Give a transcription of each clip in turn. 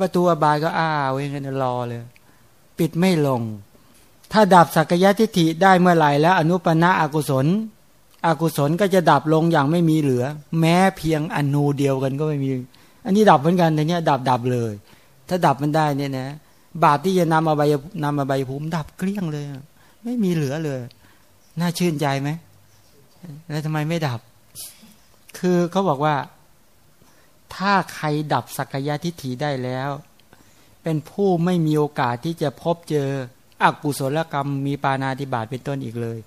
ประตูอบายก็อ้าวเว้ยกันรอเลย ปิดไม่ลง ถ้าดับสักยะทิฏฐิได้เมื่อไหร่แล้ว อนุปนาอกุศล อกุศลก็จะดับลงอย่างไม่มีเหลือ แม้เพียงอนูเดียวกันก็ไม่มี อันนี้ดับเหมือนกันแต่เนี้ยดับดับเลย ถ้าดับมันได้เนี่ยนะ บาปที่จะนำอบายนำอบายภูมิดับเกลี้ยงเลย ไม่มีเหลือเลย น่าชื่นใจไหมแล้วทำไมไม่ดับ คือเขาบอกว่า ถ้าใครดับสักยะทิฏฐิได้แล้ว เป็นผู้ไม่มีโอกาสที่จะพบเจออกุศลกรรมมีปานาติบาตเป็นต้นอีกเลย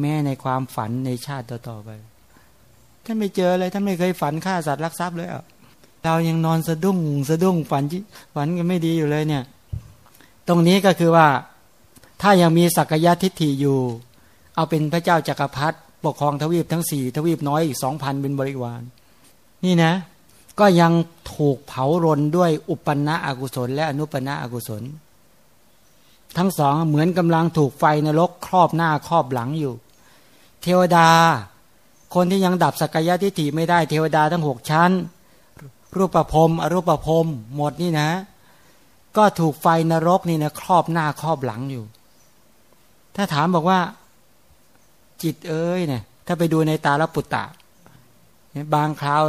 แม้ในความฝันในชาติต่อๆไปท่านไม่เจอเลยท่านไม่เคยฝันฆ่าสัตว์รักทรัพย์เลยอะเรายังนอนสะดุ้งสะดุ้งฝันฝันกันไม่ดีอยู่เลยเนี่ย ตรงนี้ก็คือว่าถ้ายังมีสักยะทิฏฐิอยู่ เอาเป็นพระเจ้าจักรพรรดิปกครองทวีปทั้งสี่ทวีปน้อยอีกสองพันเป็นบริวาร นี่นะ ก็ยังถูกเผารนด้วยอุปนะอกุศล และอนุปนะอกุศล ทั้งสองเหมือนกำลังถูกไฟนรกครอบหน้าครอบหลังอยู่ เทวดา คนที่ยังดับสักยะทิฏฐิไม่ได้เทวดาทั้งหกชั้น รูปประพรมอรูปประพรมหมดนี่นะ ก็ถูกไฟนรกนี่นะครอบหน้าครอบหลังอยู่ ถ้าถามบอกว่า จิตเอ้ยเนี่ยถ้าไปดูในตาลปุตตะบางคราว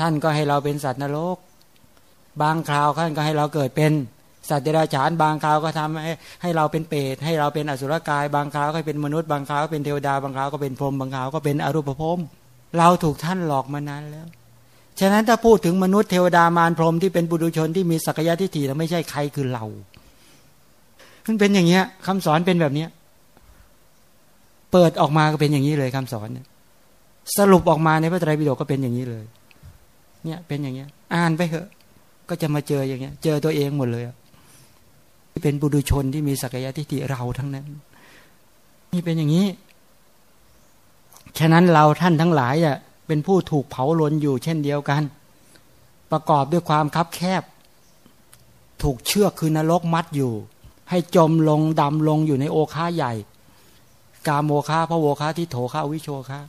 ท่านก็ให้เราเป็นสัตว์นรก บางคราวท่านก็ให้เราเกิดเป็นสัตว์เดรัจฉานบางคราวก็ทำให้ให้เราเป็นเปรตให้เราเป็นอสุรกาย บางคราวก็เป็นมนุษย์บางคราวก็เป็นเทวดาบางคราวก็เป็นพรหมบางคราวก็เป็นอรูปภพเราถูกท่านหลอกมานานแล้ว ฉะนั้นถ้าพูดถึงมนุษย์เทวดามารพรหมที่เป็นบุรุชนที่มีศักยะทิฏฐิแล้วไม่ใช่ใครคือเรามันเป็นอย่างเงี้ยคำสอนเป็นแบบเนี้ยเปิดออกมาก็เป็นอย่างนี้เลยคำสอน สรุปออกมาในพระไตรปิฎกก็เป็นอย่างนี้เลย เนี่ยเป็นอย่างเงี้ย อ่านไปเถอะ ก็จะมาเจออย่างเงี้ย เจอตัวเองหมดเลยเป็นบุรุชนที่มีศักยะทิฏฐิเราทั้งนั้น นี่เป็นอย่างนี้ ฉะนั้นเราท่านทั้งหลายอะเป็นผู้ถูกเผาล้นอยู่เช่นเดียวกัน ประกอบด้วยความคับแคบ ถูกเชือกคือนรกมัดอยู่ ให้จมลงดำลงอยู่ในโอคาใหญ่ กาโมคาพระโวคาที่โถคาวิโชคา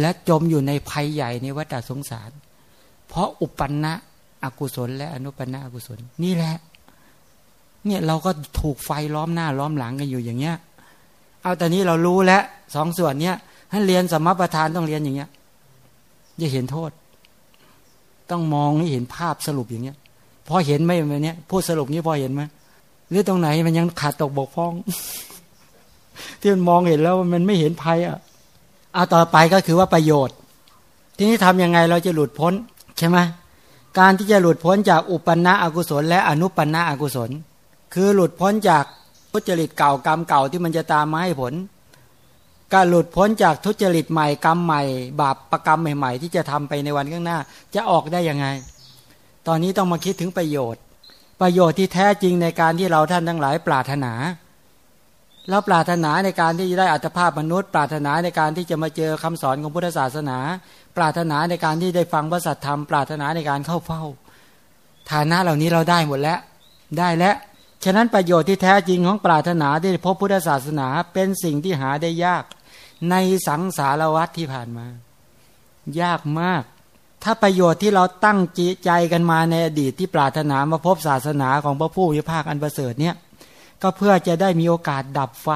และจมอยู่ในภัยใหญ่ในวัฏสงสาร เพราะอุปันนะอกุศลและอนุปันนะอกุศล นี่แหละ เนี่ยเราก็ถูกไฟล้อมหน้าล้อมหลังกันอยู่อย่างเงี้ย เอาแต่นี้เรารู้แล้วสองส่วนเนี้ยท่านเรียนสมประทานต้องเรียนอย่างเงี้ยจะเห็นโทษ ต้องมองให้เห็นภาพสรุปอย่างเงี้ยพอเห็นไหมเนี้ยพูดสรุปนี้พอเห็นไหมหรือตรงไหนมันยังขาดตกบกพร่อง ที่มันมองเห็นแล้วมันไม่เห็นภัยอะเอาต่อไปก็คือว่าประโยชน์ ทีนี้ทํำยังไงเราจะหลุดพ้น ใช่ไหมการที่จะหลุดพ้นจากอุปนะอกุศล และอนุปนะอกุศล คือหลุดพ้นจากทุจริตเก่ากรรมเก่าที่มันจะตามมาให้ผลการหลุดพ้นจากทุจริตใหม่กรรมใหม่ บาปประกรรมใหม่ๆ ที่จะทำไปในวันข้างหน้า จะออกได้ยังไง ตอนนี้ต้องมาคิดถึงประโยชน์ ประโยชน์ที่แท้จริงในการที่เราท่านทั้งหลายปรารถนาแล้วปรารถนาในการที่จะได้อัตภาพมนุษย์ ปรารถนาในการที่จะมาเจอคำสอนของพุทธศาสนา ปรารถนาในการที่ได้ฟังพระสัทธรรมปรารถนาในการเข้าเฝ้า ฐานะเหล่านี้เราได้หมดแล้วได้แล้วฉะนั้นประโยชน์ที่แท้จริงของปรารถนาที่พบพุทธศาสนาเป็นสิ่งที่หาได้ยากในสังสารวัตที่ผ่านมา ยากมาก ถ้าประโยชน์ที่เราตั้งจิตใจกันมาในอดีตที่ปรารถนามาพบศาสนาของพระผู้วิภาคอันประเสริฐเนี่ยก็เพื่อจะได้มีโอกาสดับไฟ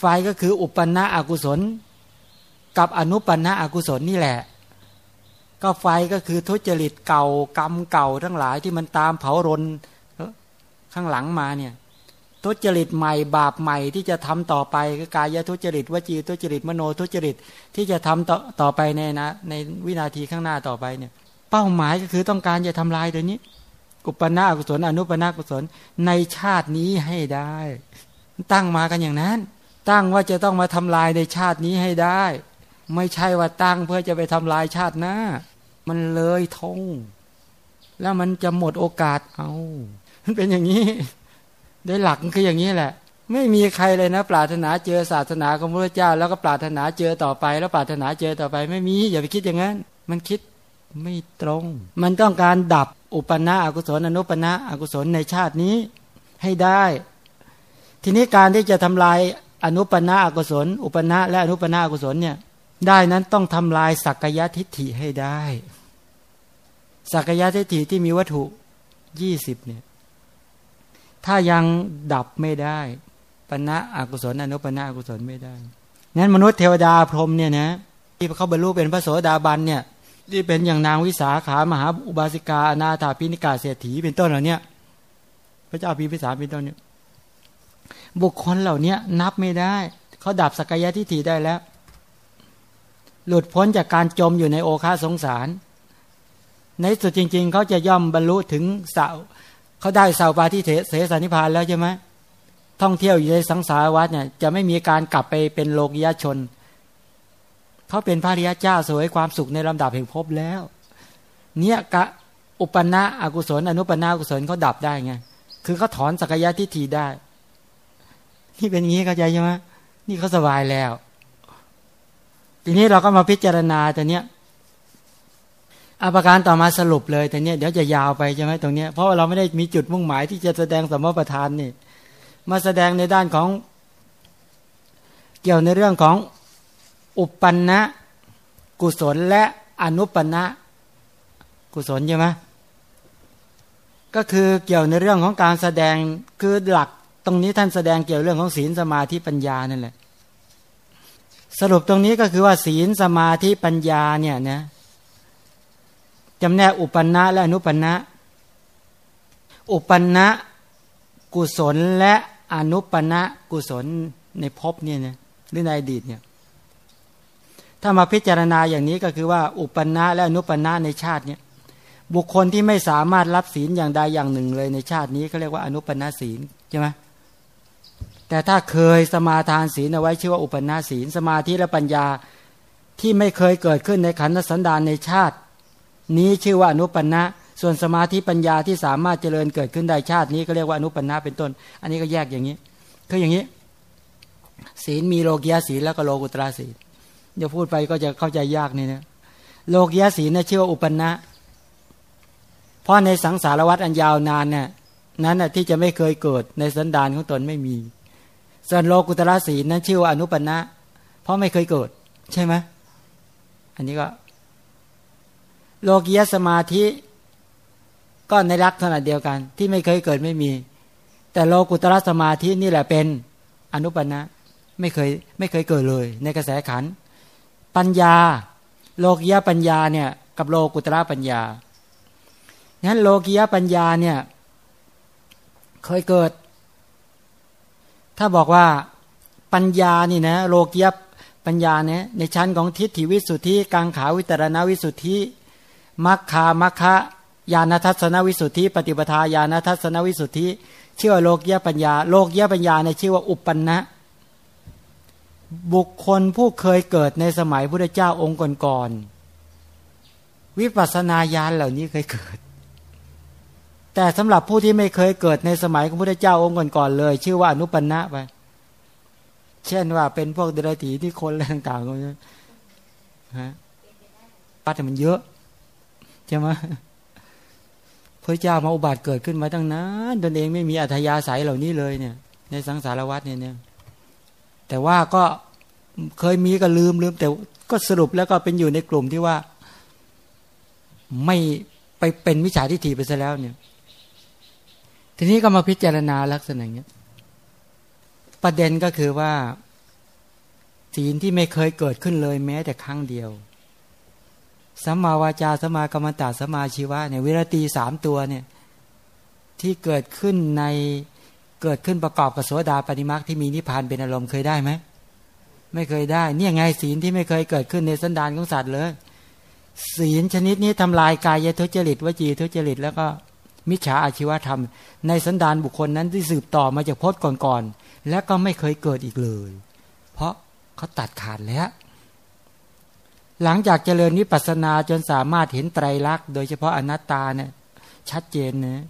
ไฟก็คืออุปนะอกุศล กับอนุปนะอกุศลนี่แหละ ก็ไฟก็คือทุจริตเก่ากรรมเก่าทั้งหลายที่มันตามเผารนข้างหลังมาเนี่ยทุจริตใหม่บาปใหม่ที่จะทำต่อไปก็กายทุจริตวจีทุจริตมโนทุจริตที่จะทำต่อต่อไปในนะในวินาทีข้างหน้าต่อไปเนี่ย เป้าหมายก็คือต้องการจะทำลายตัวนี้ อุปนากุศลอนุปนากุศลในชาตินี้ให้ได้ ตั้งมากันอย่างนั้น ตั้งว่าจะต้องมาทำลายในชาตินี้ให้ได้ ไม่ใช่ว่าตั้งเพื่อจะไปทำลายชาติหน้า มันเลยทง แล้วมันจะหมดโอกาสเอา มันเป็นอย่างนี้ได้หลักคืออย่างนี้แหละ ไม่มีใครเลยนะ ปรารถนาเจอศาสนาของพระเจ้า แล้วก็ปรารถนาเจอต่อไป แล้วปรารถนาเจอต่อไป ไม่มี อย่าไปคิดอย่างนั้น มันคิดไม่ตรง มันต้องการดับอุปนาอกุศลอนุปนาอกุศลในชาตินี้ให้ได้ ทีนี้การที่จะทำลายอนุปนาอกุศล อุปนาและอนุปนาอกุศลเนี่ย ได้นั้นต้องทำลายสักยะทิฏฐิให้ได้ สักยะทิฏฐิที่มีวัตถุยี่สิบเนี่ยถ้ายังดับไม่ได้ปณะอกุศลอนุปณะอกุศลไม่ได้งั้นมนุษย์เทวดาพรหมเนี่ยนะที่เขาบรรลุเป็นพระโสดาบันเนี่ยที่เป็นอย่างนางวิสาขามหาอุบาสิกาอนาถาพินิกาเศรษฐีเป็นต้นเหล่านี้พระเจ้าพิพิสารเป็นต้นเนี่ยบุคคลเหล่านี้นับไม่ได้ เขาดับสกยะทิฏฐิได้แล้ว หลุดพ้นจากการจมอยู่ในโอคาสงสาร ในสุดจริง ๆ เขาจะย่อมบรรลุถึงเสาเขาได้เสาปาที่เสสนิพานแล้วใช่ไหมท่องเที่ยวอยู่ในสังสารวัฏเนี่ยจะไม่มีการกลับไปเป็นโลกิยชน เขาเป็นพระริยเจ้าสวยความสุขในลำดับแห่งภพแล้ว เนี่ยกะอุปนะอกุศล อนุปนาอกุศลเขาดับได้ไงคือเขาถอนสักยะทิฏฐิได้ที่เป็นอย่างนี้เข้าใจใช่ไหมนี่เขาสบายแล้ว ทีนี้เราก็มาพิจารณาแต่เนี้ยอาการต่อมาสรุปเลยแต่เนี้ยเดี๋ยวจะยาวไปใช่ไหมตรงเนี้ยเพราะเราไม่ได้มีจุดมุ่งหมายที่จะแสดงสมมติประธานนี่ มาแสดงในด้านของ เกี่ยวในเรื่องของอุปปันนะกุศลและอนุปันนะกุศลใช่ไหมก็คือเกี่ยวในเรื่องของการแสดงคือหลัก ตรงนี้ท่านแสดงเกี่ยวเรื่องของศีลสมาธิปัญญานั่นแหละ สรุปตรงนี้ก็คือว่าศีลสมาธิปัญญาเนี่ยนะจำแนกอุปนะและอนุปนนะอุปนะกุศลและอนุปณะกุศลในภพเนี่ยนะหรือในอดีตเนี่ยถ้ามาพิจารณาอย่างนี้ก็คือว่าอุปนะและอนุปณะในชาติเนี่ยบุคคลที่ไม่สามารถรับศีลอย่างใดอย่างหนึ่งเลยในชาตินี้เขาเรียกว่าอนุปณะศีลใช่ไหม แต่ถ้าเคยสมาทานศีลเอาไว้ชื่อว่าอุปนาศีลสมาธิและปัญญาที่ไม่เคยเกิดขึ้นในขันธสันดานในชาติ นี้ชื่อว่าอนุปนะส่วนสมาธิปัญญาที่สามารถเจริญเกิดขึ้นได้ชาตินี้ก็เรียกว่าอนุปันนาเป็นต้น อันนี้ก็แยกอย่างนี้คืออย่างนี้ ศีลมีโลกียศีลแล้วก็โลกุตระศีลเดี๋ยวพูดไปก็จะเข้าใจยากนี่นะโลกียศีลนะชื่อว่าอุปนะเพราะในสังสารวัฏอันยาวนานเนี่ยนั้นที่จะไม่เคยเกิดในสันดานของตนไม่มี ส่วนโลกุตระศีลนั้นชื่อว่าอนุปันะ เพราะไม่เคยเกิด ใช่ไหมอันนี้ก็ โลกียสมาธิ ก็ในลักษณะเดียวกัน ที่ไม่เคยเกิดไม่มี แต่โลกุตระสมาธินี่แหละเป็นอนุปันนะ ไม่เคยไม่เคยเกิดเลย ในกระแสขัน ปัญญา โลกียปัญญาเนี่ย กับโลกุตระปัญญางั้นโลกียปัญญาเนี่ย เคยเกิด ถ้าบอกว่าปัญญานี่นะโลกียปัญญาเนี่ยในชั้นของทิฏฐิวิสุทธิกังขาวิตรณวิสุทธิมัคคามัคคะญาณทัศนวิสุทธิ ปฏิปทาญาณทัศนวิสุทธิชื่อว่าโลกยปัญญา โลกยปัญญาในชื่อว่าอุปปันนะบุคคลผู้เคยเกิดในสมัยพุทธเจ้าองค์ก่อนๆวิปัสสนาญาณเหล่านี้เคยเกิด แต่สำหรับผู้ที่ไม่เคยเกิดในสมัยของพุทธเจ้าองค์ก่อนๆเลย ชื่อว่าอนุปันนะไปเช่นว่าเป็นพวกเดรัจฉีที่คนอะไรต่างๆก็ฮะปัจจัมันเยอะใช่ไหมพระเจ้ามาอุบัติเกิดขึ้นมาตั้งนานตนเองไม่มีอัธยาศัยเหล่านี้เลยเนี่ย ในสังสารวัฏเนี่ยเนี่ย แต่ว่าก็เคยมีก็ลืมลืมแต่ก็สรุปแล้วก็เป็นอยู่ในกลุ่มที่ว่า ไม่ไปเป็นมิจฉาทิฏฐิไปซะแล้วเนี่ย ทีนี้ก็มาพิจารณาลักษณะอย่างนี้ประเด็นก็คือว่า ศีลที่ไม่เคยเกิดขึ้นเลยแม้แต่ครั้งเดียวสัมมาวาจาสัมมากรรมตาสัมมาชีวะเนี่ยวิรตีสามตัวเนี่ย ที่เกิดขึ้นในเกิดขึ้นประกอบกับโสดาปฏิมาที่มีนิพพานเป็นอารมณ์เคยได้ไหมไม่เคยได้ เนี่ยไงศีลที่ไม่เคยเกิดขึ้นในสันดานของสัตว์เลย ศีลชนิดนี้ทำลายกายทุจริตวจีทุจริตแล้วก็ มิจฉาอาชีวธรรม ในสันดานบุคคลนั้นที่สืบต่อมาจากพจน์ก่อนๆและก็ไม่เคยเกิดอีกเลย เพราะเขาตัดขาดแล้ว หลังจากเจริญวิปัสสนาจนสามารถเห็นไตรลักษณ์โดยเฉพาะอนัตตาเนี่ยชัดเจนนะ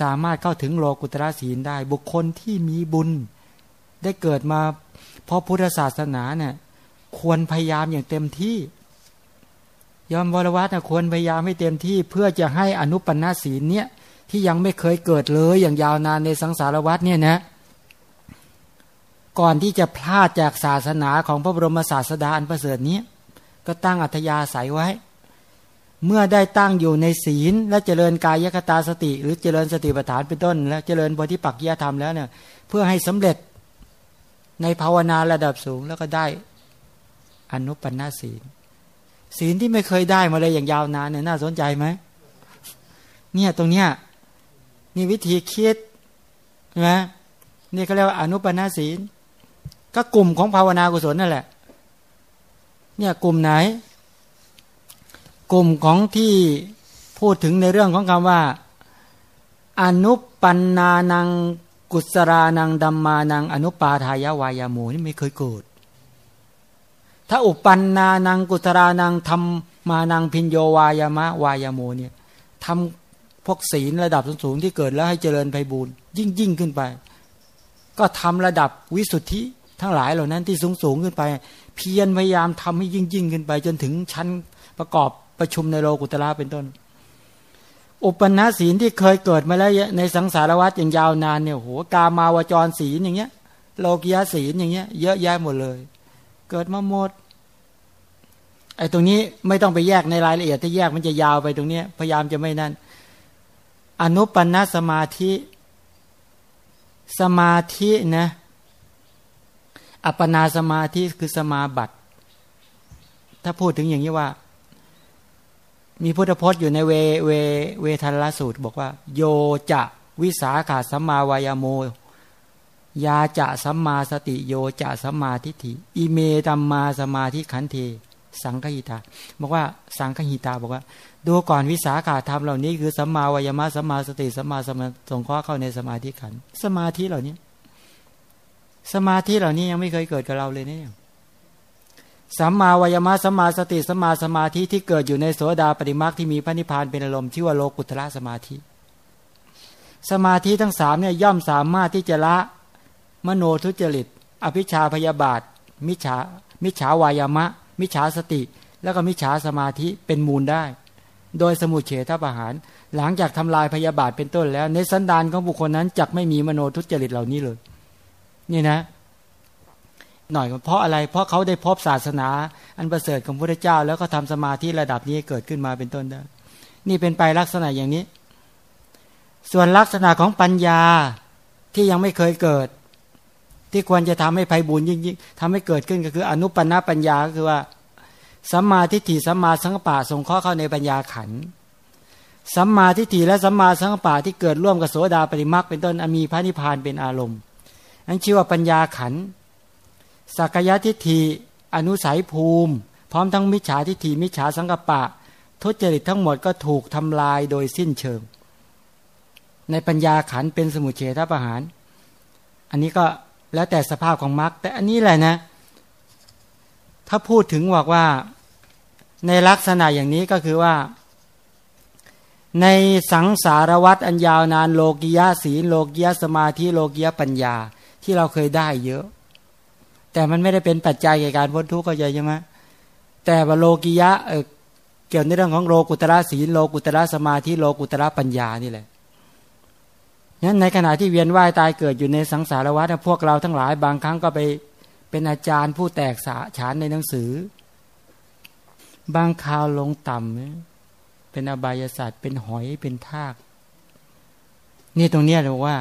สามารถเข้าถึงโลกุตระศีลได้ บุคคลที่มีบุญ ได้เกิดมาเพราะพุทธศาสนาเนี่ยควรพยายามอย่างเต็มที่ยอมวรวัตนะควรพยายามให้เต็มที่เพื่อจะให้อนุปันนาศีลเนี่ย ที่ยังไม่เคยเกิดเลยอย่างยาวนานในสังสารวัฏเนี่ยนะก่อนที่จะพลาดจากศาสนาของพระบรมศาสดาอันประเสริฐนี้ ก็ตั้งอัธยาศัยไว้ เมื่อได้ตั้งอยู่ในศีล และเจริญกายคตาสติ หรือเจริญสติปัฏฐานเป็นต้น และเจริญบธิปักยธรรมแล้วเนี่ยเพื่อให้สำเร็จในภาวนาระดับสูงแล้วก็ได้อนุปันนาศีล ศีลที่ไม่เคยได้มาเลยอย่างยาวนานเนี่ยน่าสนใจไหมเนี่ยตรงเนี้ย นี่วิธีคิดใช่ไหมนี่เขาเรียกว่าอนุปันาศีล ก็กลุ่มของภาวนากุศลนั่นแหละ เนี่ยกลุ่มไหน กลุ่มของที่พูดถึงในเรื่องของคำว่า อนุปันนานังกุศรานังดัมมานัง อนุปาทายาวายาโมนี่ไม่เคยเกิดถ้าอุปันนานังกุศรานังทำมานังพินโยวายามะวายาโมเนี่ยทำ พวกศีลระดับสูงที่เกิดแล้วให้เจริญไพบูรยิ่งยิ่งขึ้นไป ก็ทำระดับวิสุทธิทั้งหลายเหล่านั้นที่สูงสูงขึ้นไป เพียรพยายามทำให้ยิ่งยิ่งขึ้นไป จนถึงชั้นประกอบประชุมในโลกุตระเป็นต้น อุปนาศีลที่เคยเกิดมาแล้วในสังสารวัฏอย่างยาวนานเนี่ยโหกามาวจรศีลอย่างเงี้ย โลกิยาศีลอย่างเงี้ย เยอะแยะหมดเลย เกิดมาหมดไอ้ตรงนี้ไม่ต้องไปแยกในรายละเอียดถ้าแยกมันจะยาวไปตรงนี้พยายามจะไม่นั่น อนุปันนสมาธิ สมาธินะ อัปปนาสมาธิคือสมาบัติ ถ้าพูดถึงอย่างนี้ว่า มีพุทธพจน์อยู่ในเวเวเวทันละสูตร บอกว่า โยจะวิสาขาสัมมาวายโม ยาจะสัมมาสติโยจะสัมมาทิฏฐิ อิเมตัมมาสมาธิขันเทสังคหิตา บอกว่าสังคหิตาบอกว่า ดูก่อนวิสาขาธรรมเหล่านี้คือสัมมาวายมะสัมมาสติสัมมาสมาสงเคราะห์เข้าในสมาธิขันสมาธิเหล่านี้ สมาธิเหล่านี้ยังไม่เคยเกิดกับเราเลยเนี่ยสัมมาวายมะสัมมาสติสัมมาสมาธิที่เกิดอยู่ในโสดาปฏิมาที่มีพระนิพพานเป็นอารมณ์ชื่อว่าโลกุตระสมาธิ สมาธิทั้งสามเนี่ยย่อมสามารถที่จะละมโนทุจริต อภิชาพยาบาท มิจฉามิจฉาวายามะ มิจฉาสติ แล้วก็มิจฉาสมาธิเป็นมูลได้ โดยสมุเฉทประหาร หลังจากทำลายพยาบาทเป็นต้นแล้ว ในสันดานของบุคคลนั้นจักไม่มีมโนทุจริตเหล่านี้เลย นี่นะ หน่อยเพราะอะไร เพราะเขาได้พบศาสนา อันประเสริฐของพระเจ้า แล้วก็ทำสมาธิระดับนี้เกิดขึ้นมาเป็นต้นได้ นี่เป็นไปลักษณะอย่างนี้ ส่วนลักษณะของปัญญาที่ยังไม่เคยเกิด ที่ควรจะทำให้ภัยบุญยิ่งยิ่งทำให้เกิดขึ้นก็คือ อนุปันาปัญญาก็คือว่า สัมมาทิฏฐิสัมมาสังกปะส่งข้อเข้าในปัญญาขันสัมมาทิฏฐิและสัมมาสังกปะที่เกิดร่วมกับโสดาปริมักเป็นต้นมีพระนิพพานเป็นอารมณ์นั้นชื่อว่าปัญญาขันสักยะทิฏฐิอนุสัยภูมิ พร้อมทั้งมิจฉาทิฏฐิมิจฉาสังกปะ ทุจริตทั้งหมดก็ถูกทำลายโดยสิ้นเชิง ในปัญญาขันเป็นสมุเฉทประหาร อันนี้ก็แล้วแต่สภาพของมรรคแต่อันนี้แหละนะ ถ้าพูดถึงบอกว่าในลักษณะอย่างนี้ก็คือว่า ในสังสารวัตรอันยาวนานโลกิยาศีลโลกิยาสมาธิโลกิยาปัญญาที่เราเคยได้เยอะ แต่มันไม่ได้เป็นปัจจัยในการพ้นทุกข์ก็ใช่ไหมแต่ว่าโลกิยะเเกี่ยวในเรื่องของโลกุตระศีลโลกุตระสมาธิโลกุตระปัญญานี่แหละนั้นในขณะที่เวียนว่ายตายเกิดอยู่ในสังสารวัฏพวกเราทั้งหลายบางครั้งก็ไป เป็นอาจารย์ผู้แตกสาฉานในหนังสือ บางคราวลงต่ำเป็นอบายศาสตร์เป็นหอยเป็นทาก นี่ตรงนี้เราว่า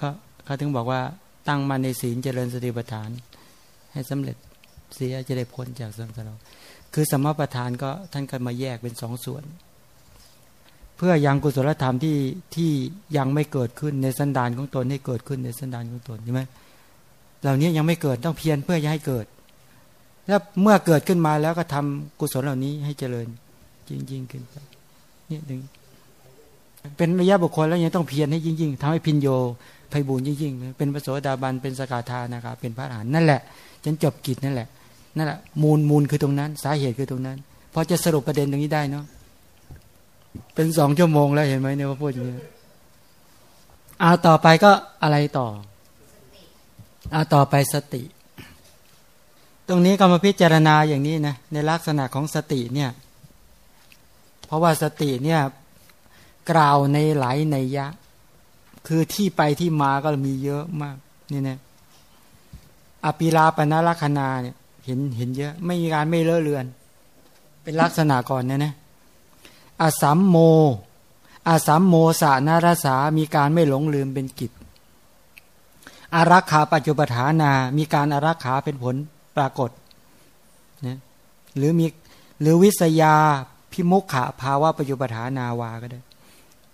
ก็เขาถึงบอกว่าตั้งมาในศีลเจริญสติปัฏฐาน ให้สำเร็จเสียจะได้พ้นจากสังสารคือสมประทานก็ท่านก็มาแยกเป็นสองส่วน เพื่อยังกุศลธรรมที่ที่ยังไม่เกิดขึ้นในสันดานของตนให้เกิดขึ้นในสันดานของตนใช่ไหม เหล่านี้ยังไม่เกิดต้องเพียรเพื่อจะให้เกิด แล้วเมื่อเกิดขึ้นมาแล้วก็ทำกุศลเหล่านี้ให้เจริญยิ่งยิ่งขึ้นไปนี่ถึงเป็นระยะบุคคลแล้วยังต้องเพียรให้ยิ่งยิ่งทำให้พินโยไพบูญยิ่งๆเป็นพระโสดาบันเป็นสกาธานะครับเป็นพระอรหันต์นั่นแหละฉันจบกิจนั่นแหละนั่นแหละมูลมูลคือตรงนั้น สาเหตุคือตรงนั้นพอจะสรุปประเด็นตรงนี้ได้เนาะเป็นสองชั่วโมงแล้วเห็นไหมเนี่ยว่าพูดอย่างนี้เอาต่อไปก็อะไรต่อ เอาต่อไปสติ ตรงนี้ก็มาพิจารณาอย่างนี้นะในลักษณะของสติเนี่ยเพราะว่าสติเนี่ยกล่าวในหลายในยะ คือที่ไปที่มาก็มีเยอะมากนี่นะอภิลาปนาลัคนาเนี่ยเห็นเห็นเยอะ ไม่มีการไม่เลอะเลือน เป็นลักษณะก่อนเนะนะอาสัมโมอาสัมโมสานารสามีการไม่หลงลืมเป็นกิจ อารักขาปัจจุปฐานา มีการอารักขาเป็นผลปรากฏนะหรือมีหรือวิสยาพิมุขะภาวะปัจจุปฐานาวาก็ได้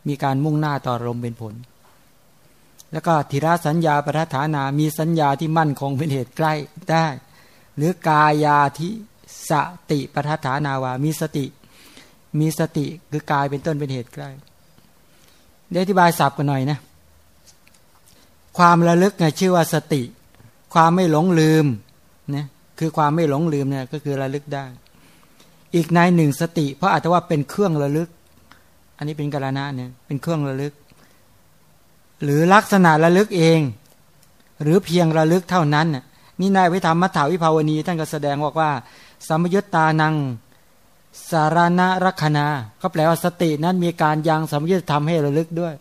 มีการมุ่งหน้าต่อรมเป็นผล แล้วก็ธิระสัญญาปทัฐานา มีสัญญาที่มั่นคงเป็นเหตุใกล้ได้ หรือกายาทิสติปทัฐานาวา มีสติ มีสติคือกายเป็นต้นเป็นเหตุใกล้เดี๋ยวอธิบายสับกันหน่อยนะ ความระลึกไงชื่อว่าสติ ความไม่หลงลืมเนะคือความไม่หลงลืมเนี่ยก็คือระลึกได้ อีกในหนึ่งสติ เพราะอาจจะว่าเป็นเครื่องระลึก อันนี้เป็นกรณะเนี่ยเป็นเครื่องระลึก หรือลักษณะระลึกเอง หรือเพียงระลึกเท่านั้นนี่นายวิธรรมมัทธาวิภาวณีท่านก็แสดงบอกว่าสัมยุตตานังสารณรักนาก็แปลว่าสตินั้นมีการยังสัมยุตธรรมให้ระลึกด้วย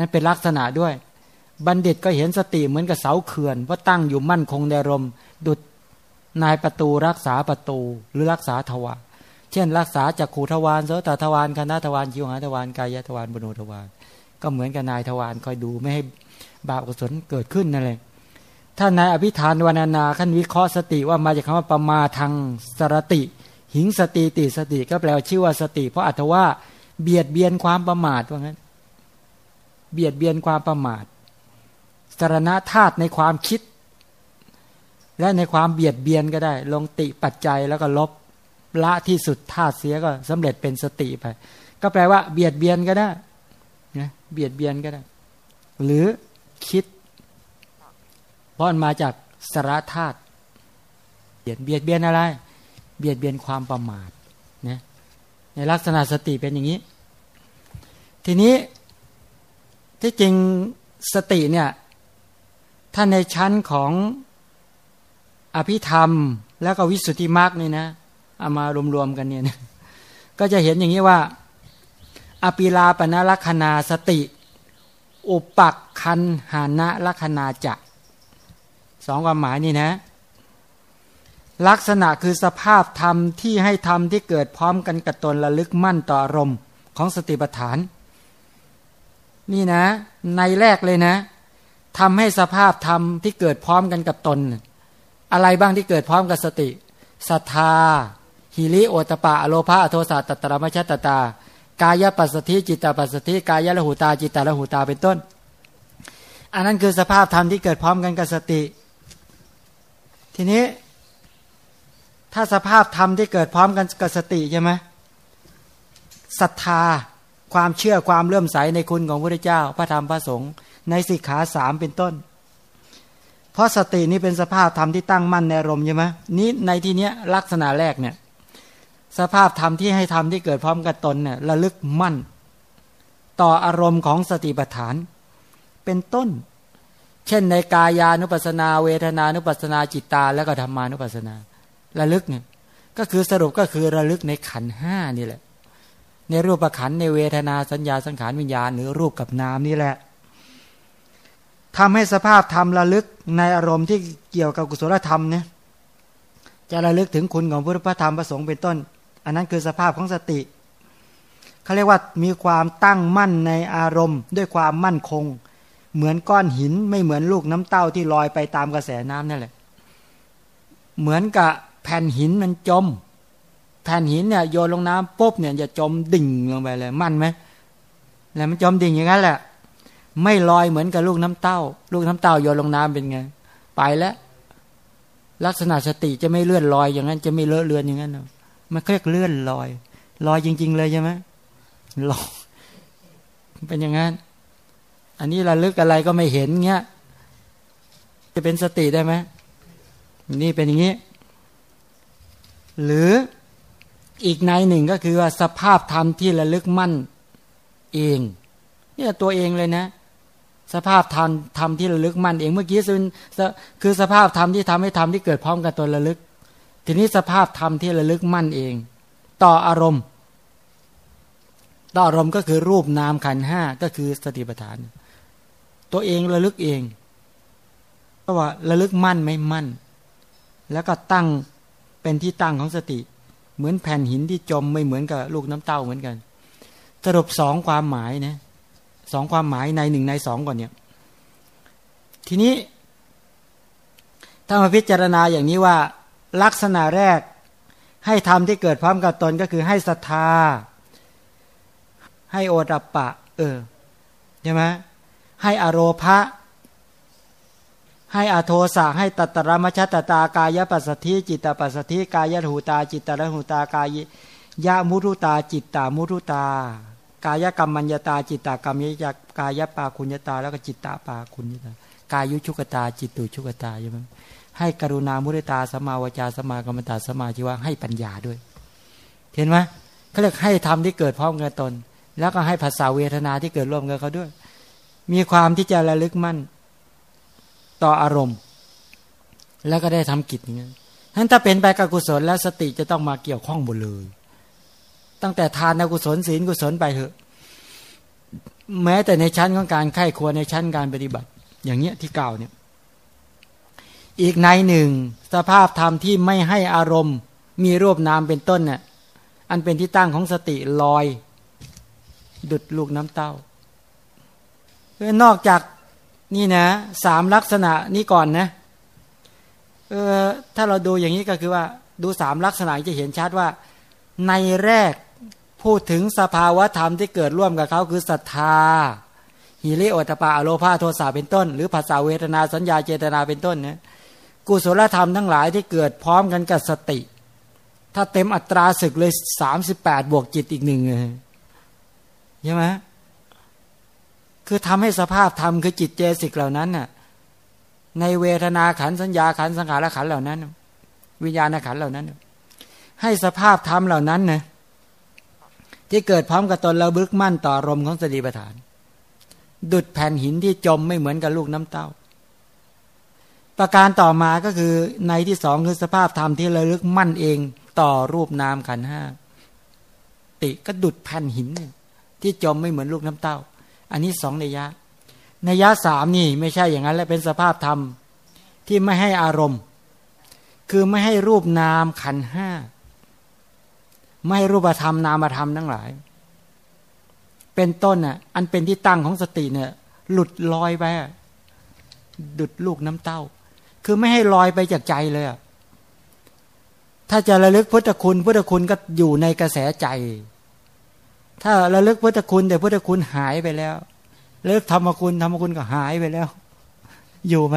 นั้นเป็นลักษณะด้วย บัณฑิตก็เห็นสติเหมือนกับเสาเขื่อนว่าตั้งอยู่มั่นคงในรมดุดนายประตูรักษาประตูหรือรักษาทวารเช่น รักษาจากขูทวารโสตทวารคณะทวารจิวหาทวารกายทวารบุโนทวารก็เหมือนกับนายทวารคอยดูไม่ให้บาปกุศลเกิดขึ้นนั่นเองถ้านายอภิธานวานานาขั้นวิเคราะห์สติว่ามาจากคำว่าประมาทางสรติ หิงสติติสติก็แปลว่าชื่อว่าสติ เพราะอัตว่าเบียดเบียนความประมาทว่างั้น เบียดเบียนความประมาท สารณธาตุในความคิด และในความเบียดเบียนก็ได้ ลงติปัจจัยแล้วก็ลบละที่สุดธาตุเสียก็สำเร็จเป็นสติไป ก็แปลว่า เบียดเบียนก็ได้นะเบียดเบียนก็ได้ หรือคิด เพราะมันมาจากสารธาตุเบียดเบียดเบียนอะไร เบียดเบียนความประมาทนะในลักษณะสติเป็นอย่างนี้ ทีนี้ที่จริงสติเนี่ย ถ้าในชั้นของอภิธรรม แล้วก็วิสุทธิมรรคนี่นะเอามารวมๆกันเนี่ยก็จะเห็นอย่างนี้ว่า อปิลาปณลักษณาสติ อุปักคันหานะลักษณาจะสองความหมายนี่นะ ลักษณะคือสภาพธรรมที่ให้ธรรมที่เกิดพร้อมกันกับตนระลึกมั่นต่ออารมณ์ของสติปัฏฐาน นี่นะ ในแรกเลยนะ ทำให้สภาพธรรมที่เกิดพร้อมกันกับตน อะไรบ้างที่เกิดพร้อมกับสติศรัทธาหิริโอตปะอโลภะอโทสะตัตระมชตตา กายปัสสติจิตตปัสสติกายละหูตาจิตตละหูตาเป็นต้น อันนั้นคือสภาพธรรมที่เกิดพร้อมกันกับสติ ทีนี้ ถ้าสภาพธรรมที่เกิดพร้อมกันกับสติใช่ไหมศรัทธาความเชื่อความเลื่อมใสในคุณของพระเจ้า พระธรรมพระสงฆ์ ในสิกขาสามเป็นต้น เพราะสตินี้เป็นสภาพธรรมที่ตั้งมั่นในอารมณ์ใช่ไหมนี้ในที่นี้ลักษณะแรกเนี่ยสภาพธรรมที่ให้ธรรมที่เกิดพร้อมกับตนเนี่ยระลึกมั่น ต่ออารมณ์ของสติปัฏฐาน เป็นต้น เช่นในกายานุปัสนา เวทนานุปัสนาจิตตา แล้วก็ธรรมานุปัสนาระลึกเนี่ยก็คือสรุปก็คือระลึกในขันห้านี่แหละ ในรูปขันในเวทนาสัญญาสังขารวิญญาณหรือรูปกับนามนี่แหละ ทำให้สภาพธรรมระลึกในอารมณ์ที่เกี่ยวกับกุศลธรรมเนี่ยจะระลึกถึงคุณของพุทธธรรมประสงค์เป็นต้น อันนั้นคือสภาพของสติเขาเรียกว่ามีความตั้งมั่นในอารมณ์ ด้วยความมั่นคง เหมือนก้อนหินไม่เหมือนลูกน้ำเต้าที่ลอยไปตามกระแสน้ำนั่นแหละ เหมือนกับแผ่นหินมันจม แผ่นหินเนี่ยโยนลงน้ำปุ๊บเนี่ยจะจมดิ่งลงไปเลยมั่นไหมแล้วมันจมดิ่งอย่างนั้นแหละ ไม่ลอยเหมือนกับลูกน้ำเต้า ลูกน้ำเต้าโยนลงน้ำเป็นไง ไปแล้ว ลักษณะสติจะไม่เลื่อนลอยอย่างนั้น จะไม่เลอะเลือนอย่างนั้นมันเรียกเลื่อนลอย ลอยจริง ๆ เลยใช่ไหมลอยเป็นอย่างนั้น อันนี้ระลึกอะไรก็ไม่เห็นเงี้ย จะเป็นสติได้ไหมนี่เป็นอย่างนี้ หรืออีกในหนึ่งก็คือว่าสภาพธรรมที่ระลึกมั่นเอง เนี่ยตัวเองเลยนะ สภาพธรรมธรรมที่ระลึกมั่นเองเมื่อกี้คือสภาพธรรมที่ทำให้ธรรมที่เกิดพร้อมกับตัวระลึก ทีนี้สภาพธรรมที่ระลึกมั่นเอง ต่ออารมณ์ ต่ออารมณ์ก็คือรูปนามขันห้าก็คือสติปัฏฐาน ตัวเองระลึกเองก็ว่าระลึกมั่นไม่มั่น แล้วก็ตั้งเป็นที่ตั้งของสติ เหมือนแผ่นหินที่จมไม่เหมือนกับลูกน้ำเต้าเหมือนกัน สรุปสองความหมายนะ สองความหมายในหนึ่งในสองก่อนเนี่ย ทีนี้ ถ้ามาพิจารณาอย่างนี้ว่า ลักษณะแรกให้ทำที่เกิดพร้อมกับตนก็คือให้ศรัทธา ให้โอตัปปะ เออใช่ไหมให้อโรภะให้อโทสะให้ตัตรมชัตตากายปัสสธิจิตตปัสสธิกายหูตา จิตตรหูตากายยะมุทุตาจิตตามุทุตา กายกรรมมัญญาตาจิตตากรรมยกายปาคุญญตา แล้วก็จิตตาปาคุญญตากายุชุกตา จิตตุชุกตาใช่ไหมให้กรุณามุริตาสมาวจาสมากรรมตาสมาชีวะให้ปัญญาด้วย เห็นไหมเขาเรียกให้ทำที่เกิดพร้อมกันตน แล้วก็ให้ภาษาเวทนาที่เกิดร่วมกันเขาด้วย มีความที่จะระลึกมั่น ต่ออารมณ์ แล้วก็ได้ทำกิจอย่างนี้นั้นถ้าเป็นไปกับกุศลแล้วสติจะต้องมาเกี่ยวข้องหมดเลย ตั้งแต่ทานกุศลศีลกุศลไปเถอะ แม้แต่ในชั้นของการไข้ควรในชั้นการปฏิบัติ อย่างเนี้ยที่กล่าวเนี่ย อีกในหนึ่ง สภาพธรรมที่ไม่ให้อารมณ์ มีรูปนามเป็นต้นเนี่ยอันเป็นที่ตั้งของสติลอย ดุดลูกน้ำเต้า นอกจากนี่นะสามลักษณะนี้ก่อนนะเออถ้าเราดูอย่างนี้ก็คือว่า ดูสามลักษณะจะเห็นชัดว่า ในแรก พูดถึงสภาวะธรรมที่เกิดร่วมกับเขาคือศรัทธาหิริโอตปาอโลภาโทสะเป็นต้น หรือภาษาเวทนาสัญญาเจตนาเป็นต้นนะกุศลธรรมทั้งหลายที่เกิดพร้อมกันกับสติ ถ้าเต็มอัตราศึกเลยสามสิบแปดบวกจิตอีกหนึ่งใช่ไหมคือทำให้สภาพธรรมคือจิตเจสิกเหล่านั้นน่ะ ในเวทนาขันสัญญาขันสังขารขันเหล่านั้น วิญญาณขันเหล่านั้น ให้สภาพธรรมเหล่านั้นนะ ที่เกิดพร้อมกับตนเราบึกมั่นต่อรมของสติปัฏฐาน ดุดแผ่นหินที่จมไม่เหมือนกับลูกน้ำเต้า ประการต่อมาก็คือในที่สองคือสภาพธรรมที่ระลึกมั่นเองต่อรูปนามขันห้าติก็ดุดแผ่นหินที่จมไม่เหมือนลูกน้ำเต้า อันนี้สองในยยะนัยยะสามนี่ไม่ใช่อย่างนั้น และเป็นสภาพธรรมที่ไม่ให้อารมณ์ คือไม่ให้รูปนามขันห้า ไม่รูปธรรมนามธรรมทั้งหลาย เป็นต้นน่ะ อันเป็นที่ตั้งของสติเนี่ย หลุดลอยไปดุดลูกน้ำเต้า คือไม่ให้ลอยไปจากใจเลยถ้าจะระลึกพุทธคุณ พุทธคุณก็อยู่ในกระแสใจ ถ้าระลึกพุทธคุณ แต่พุทธคุณหายไปแล้วเลิกธรรมคุณธรรมคุณก็หายไปแล้ว อยู่ไหม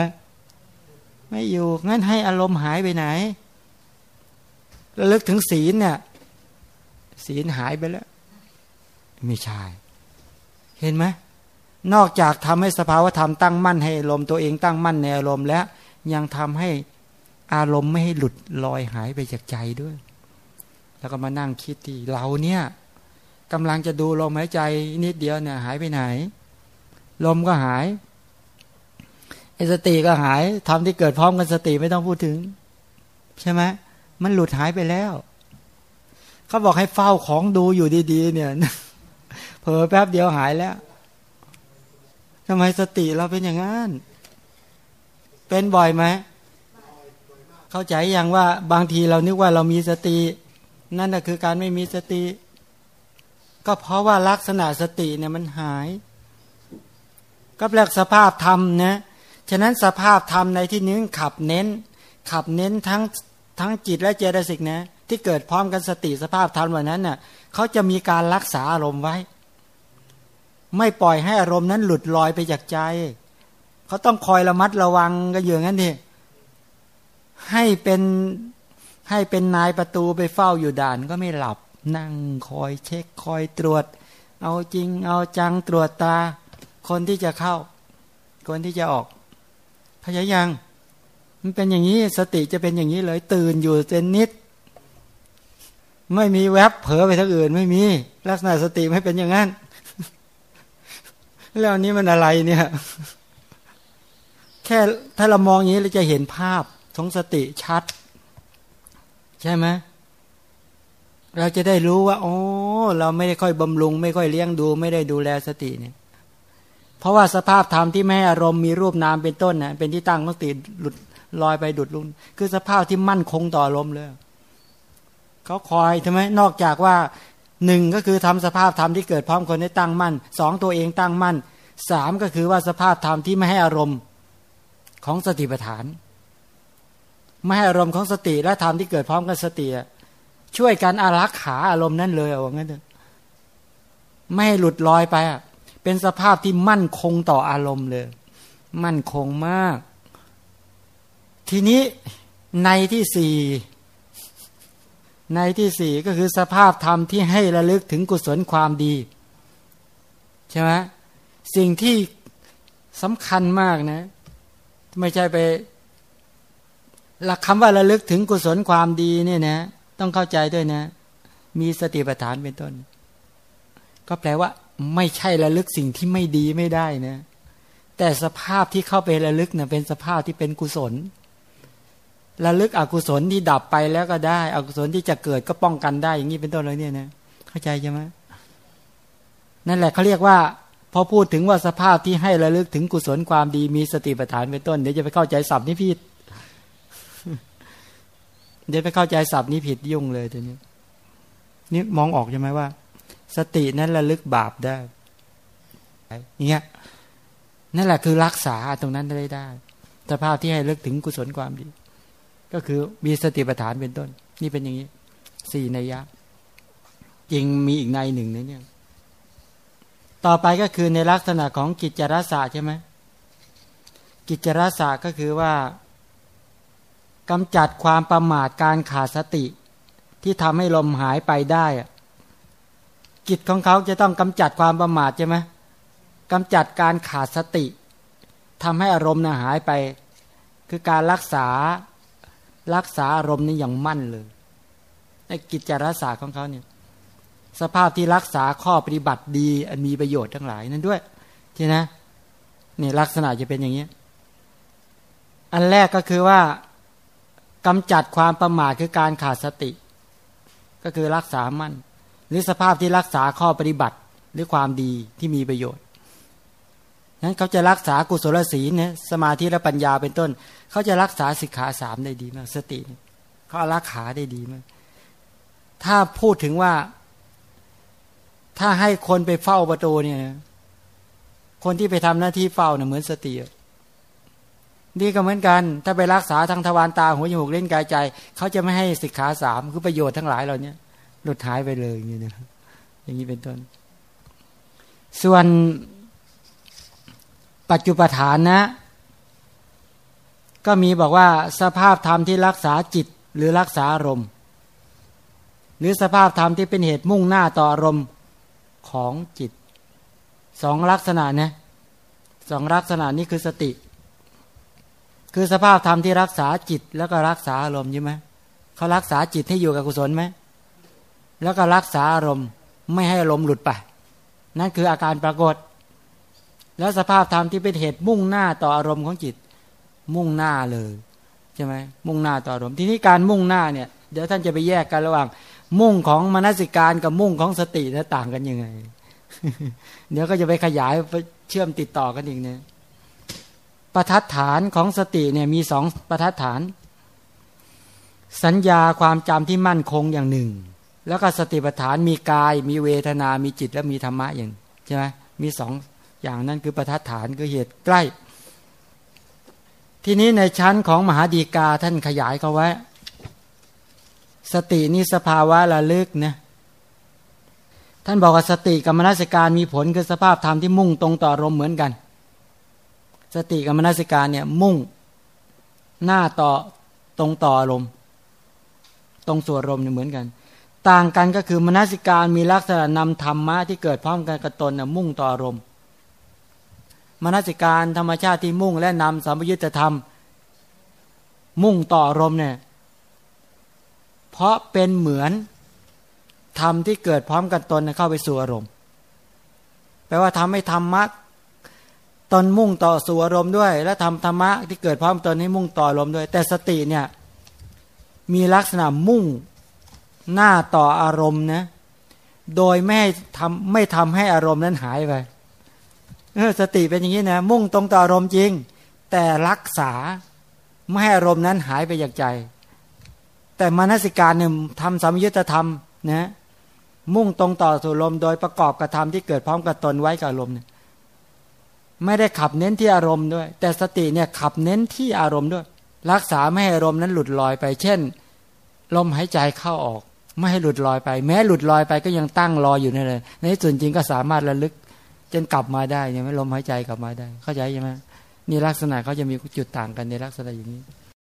ไม่อยู่งั้นให้อารมณ์หายไปไหนระลึกถึงศีลเนี่ย ศีลหายไปแล้ว ไม่ใช่ เห็นไหมนอกจากทำให้สภาวธรรมตั้งมั่นให้อารมณ์ตัวเองตั้งมั่นในอารมณ์แล้วยังทำให้อารมณ์ไม่ให้หลุดลอยหายไปจากใจด้วย แล้วก็มานั่งคิดที่เราเนี่ยกำลังจะดูลมหายใจนิดเดียวเนี่ยหายไปไหน ลมก็หายไอสติก็หายทำที่เกิดพร้อมกันสติไม่ต้องพูดถึง ใช่ไหมมันหลุดหายไปแล้ว เขาบอกให้เฝ้าของดูอยู่ดีๆ เนี่ยเผลอแป๊บเดียวหายแล้วทำไมสติเราเป็นอย่างนั้น เป็นบ่อยไหม เข้าใจยังว่าบางทีเรานึกว่าเรามีสติ นั่นก็คือการไม่มีสติ ก็เพราะว่าลักษณะสติเนี่ยมันหาย ก็แปลกสภาพธรรมนะ ฉะนั้นสภาพธรรมในที่นี้ขับเน้น ขับเน้นทั้งทั้งจิตและเจตสิกนะ ที่เกิดพร้อมกันสติสภาพธรรมวันนั้นน่ะเขาจะมีการรักษาอารมณ์ไว้ ไม่ปล่อยให้อารมณ์นั้นหลุดลอยไปจากใจเขาต้องคอยระมัดระวังก็อย่างนั้นดิให้เป็นให้เป็นนายประตูไปเฝ้าอยู่ด่านก็ไม่หลับ นั่งคอยเช็คคอยตรวจ เอาจริงเอาจังตรวจตา คนที่จะเข้า คนที่จะออกพยายามมันเป็นอย่างนี้สติจะเป็นอย่างนี้เลย ตื่นอยู่เป็นนิด ไม่มีแวบเผลอไปทั้งอื่นไม่มี ลักษณะสติไม่เป็นอย่างนั้น แล้วนี้มันอะไรเนี่ย แค่ถ้าเรามองอย่างนี้เราจะเห็นภาพของสติชัด ใช่ไหมเราจะได้รู้ว่าโอ้เราไม่ได้ค่อยบำรุง ไม่ค่อยเลี้ยงดู ไม่ได้ดูแลสติเนี่ย เพราะว่าสภาพธรรมที่แม่อารมณ์มีรูปนามเป็นต้นนะเป็นที่ตั้งของสติหลุดลอยไปดุดลุนคือสภาพที่มั่นคงต่ออารมณ์เลย เขาคอยใช่ไหมนอกจากว่าหนึ่งก็คือทำสภาพธรรมที่เกิดพร้อมคนให้ตั้งมั่นสองตัวเองตั้งมั่นสามก็คือว่าสภาพธรรมที่ไม่ให้อารมณ์ของสติปัฏฐาน ไม่ให้อารมณ์ของสติและธรรมที่เกิดพร้อมกับสติช่วยกันอารักขาอารมณ์นั้นเลยเอางั้นเถอะไม่ให้หลุดลอยไปอะเป็นสภาพที่มั่นคงต่ออารมณ์เลย มั่นคงมาก ทีนี้ในที่สี่ ในที่สี่ก็คือสภาพธรรมที่ให้ระลึกถึงกุศลความดี ใช่ไหมสิ่งที่สำคัญมากนะ ไม่ใช่ไป หลักคำว่าระลึกถึงกุศลความดีเนี่ยนะ ต้องเข้าใจด้วยนะ มีสติปัฏฐานเป็นต้น ก็แปลว่า ไม่ใช่ระลึกสิ่งที่ไม่ดีไม่ได้นะ แต่สภาพที่เข้าไประลึกเนะ่ยเป็นสภาพที่เป็นกุศล ระลึกอกุศลที่ดับไปแล้วก็ได้ อกุศลที่จะเกิดก็ป้องกันได้ อย่างนี้เป็นต้นเลยเนี่ยนะเข้าใจใช่ไหมนั่นแหละเขาเรียกว่าพอพูดถึงว่าสภาพที่ให้ระลึกถึงกุศลความดีมีสติปัฏฐานเป็นต้นเดี๋ยวจะไปเข้าใจศัพท์นี้ผิดเดี๋ยวไปเข้าใจศัพท์นี้ผิดยุ่งเลยทีนี้นี่มองออกใช่ไหมว่า สตินั้นระลึกบาปได้เงี้ยนั่นแหละคือรักษาตรงนั้นได้ได้ สภาพที่ให้เลึกถึงกุศลความดี ก็คือมีสติปัฏฐานเป็นต้น นี่เป็นอย่างนี้สี่นัยยะจริงมีอีกในหนึ่งนะเนี่ย ต่อไปก็คือในลักษณะของกิจจรสะใช่ไหมกิจจรสะก็คือว่ากำจัดความประมาทการขาดสติ ที่ทำให้ลมหายไปได้กิจของเขาจะต้องกำจัดความประมาทใช่ไหมกำจัดการขาดสติทำให้อารมณ์นะหายไป คือการรักษา รักษาอารมณ์นี้อย่างมั่นเลยในกิจจารสาของเขาเนี่ยสภาพที่รักษาข้อปฏิบัติดีมีประโยชน์ทั้งหลายนั้นด้วยใช่ไหมนี่ลักษณะจะเป็นอย่างนี้ อันแรกก็คือว่ากำจัดความประมาทคือการขาดสติ ก็คือรักษามั่น หรือสภาพที่รักษาข้อปฏิบัติหรือความดีที่มีประโยชน์นั้นเขาจะรักษากุศลศีลเนี่ยสมาธิและปัญญาเป็นต้น เขาจะรักษาสิกขาสามได้ดีมากสติเขารักขาได้ดีมากถ้าพูดถึงว่า ถ้าให้คนไปเฝ้าประตูเนี่ยคนที่ไปทำหน้าที่เฝ้าเนี่ยเหมือนสตินี่ก็เหมือนกัน ถ้าไปรักษาทางทวารตาหัวจมูกเล่นกายใจ เขาจะไม่ให้สิกขาสามคือประโยชน์ทั้งหลายเหล่านี้หลุดหายไปเลยอย่างนี้นะอย่างนี้เป็นต้น ส่วนปัจจุปฐานนะ ก็มีบอกว่าสภาพธรรมที่รักษาจิตหรือรักษาอารมณ์หรือสภาพธรรมที่เป็นเหตุมุ่งหน้าต่ออารมณ์ของจิตสองลักษณะนะสองลักษณะนี้คือสติ คือสภาพธรรมที่รักษาจิตแล้วก็รักษาอารมณ์ใช่ไหมเขารักษาจิตให้อยู่กับกุศลไหมแล้วก็รักษาอารมณ์ไม่ให้อารมณ์หลุดไป นั่นคืออาการปรากฏ แล้วสภาพธรรมที่เป็นเหตุมุ่งหน้าต่ออารมณ์ของจิต มุ่งหน้าเลยใช่ไหมมุ่งหน้าต่ออารมณ์ทีนี้การมุ่งหน้าเนี่ยเดี๋ยวท่านจะไปแยกกันระหว่าง มุ่งของมนสิการกับมุ่งของสตินะต่างกันยังไง เดี๋ยวก็จะไปขยายเชื่อมติดต่อกันอีกเนี่ยประทัดฐานของสติเนี่ยมีสองประทัดฐาน สัญญาความจำที่มั่นคงอย่างหนึ่ง แล้วก็สติปัฏฐานมีกาย มีเวทนา มีจิตและมีธรรมะอย่างใช่ไหมมีสองอย่างนั้นคือประทัดฐานคือเหตุใกล้ ทีนี้ในชั้นของมหาดีกาท่านขยายเขาไว้ สตินี่สภาวะระลึกนะท่านบอกว่าสติกับมนสิการมีผลคือสภาพธรรมที่มุ่งตรงต่ออารมเหมือนกัน สติกับมนสิการเนี่ยมุ่งหน้าต่อตรงต่ออารมตรงส่วนอารมเนี่ยเหมือนกัน ต่างกันก็คือมนสิการมีลักษณะนำธรรมะที่เกิดพร้อมกันกับตนน่ยมุ่งต่ออารม มนสิการธรรมชาติที่มุ่งและนำสัมยุญธรรม มุ่งต่อรมเนี่ยเพราะเป็นเหมือนธรรมที่เกิดพร้อมกันตนเข้าไปสู่อารมณ์ แปลว่าทำให้ธรรมะตนมุ่งต่อสู่อารมณ์ด้วย และทำธรรมะที่เกิดพร้อมตนให้มุ่งต่ออารมณ์ด้วย แต่สติเนี่ยมีลักษณะมุ่งหน้าต่ออารมณ์นะโดยไม่ทำไม่ทำให้อารมณ์นั้นหายไป เออสติเป็นอย่างนี้นะ มุ่งตรงต่ออารมณ์จริง แต่รักษาไม่ให้อารมณ์นั้นหายไปจากใจ แต่มนสิการเนี่ยทำสามยุตธรรมนะมุ่งตรงต่อสู่ลมโดยประกอบกระทำที่เกิดพร้อมกับตนไว้กับลมเนี่ยไม่ได้ขับเน้นที่อารมณ์ด้วย แต่สติเนี่ยขับเน้นที่อารมณ์ด้วย รักษาไม่ให้อารมณ์นั้นหลุดลอยไป เช่น ลมหายใจเข้าออก ไม่ให้หลุดลอยไป แม้หลุดลอยไปก็ยังตั้งรออยู่นั่นเลยในส่วนจริงก็สามารถระลึก จนกลับมาได้ใช่ไหมลมหายใจกลับมาได้ เข้าใจใช่ไหมนี่ลักษณะเขาจะมีจุดต่างกันในลักษณะอย่างนี้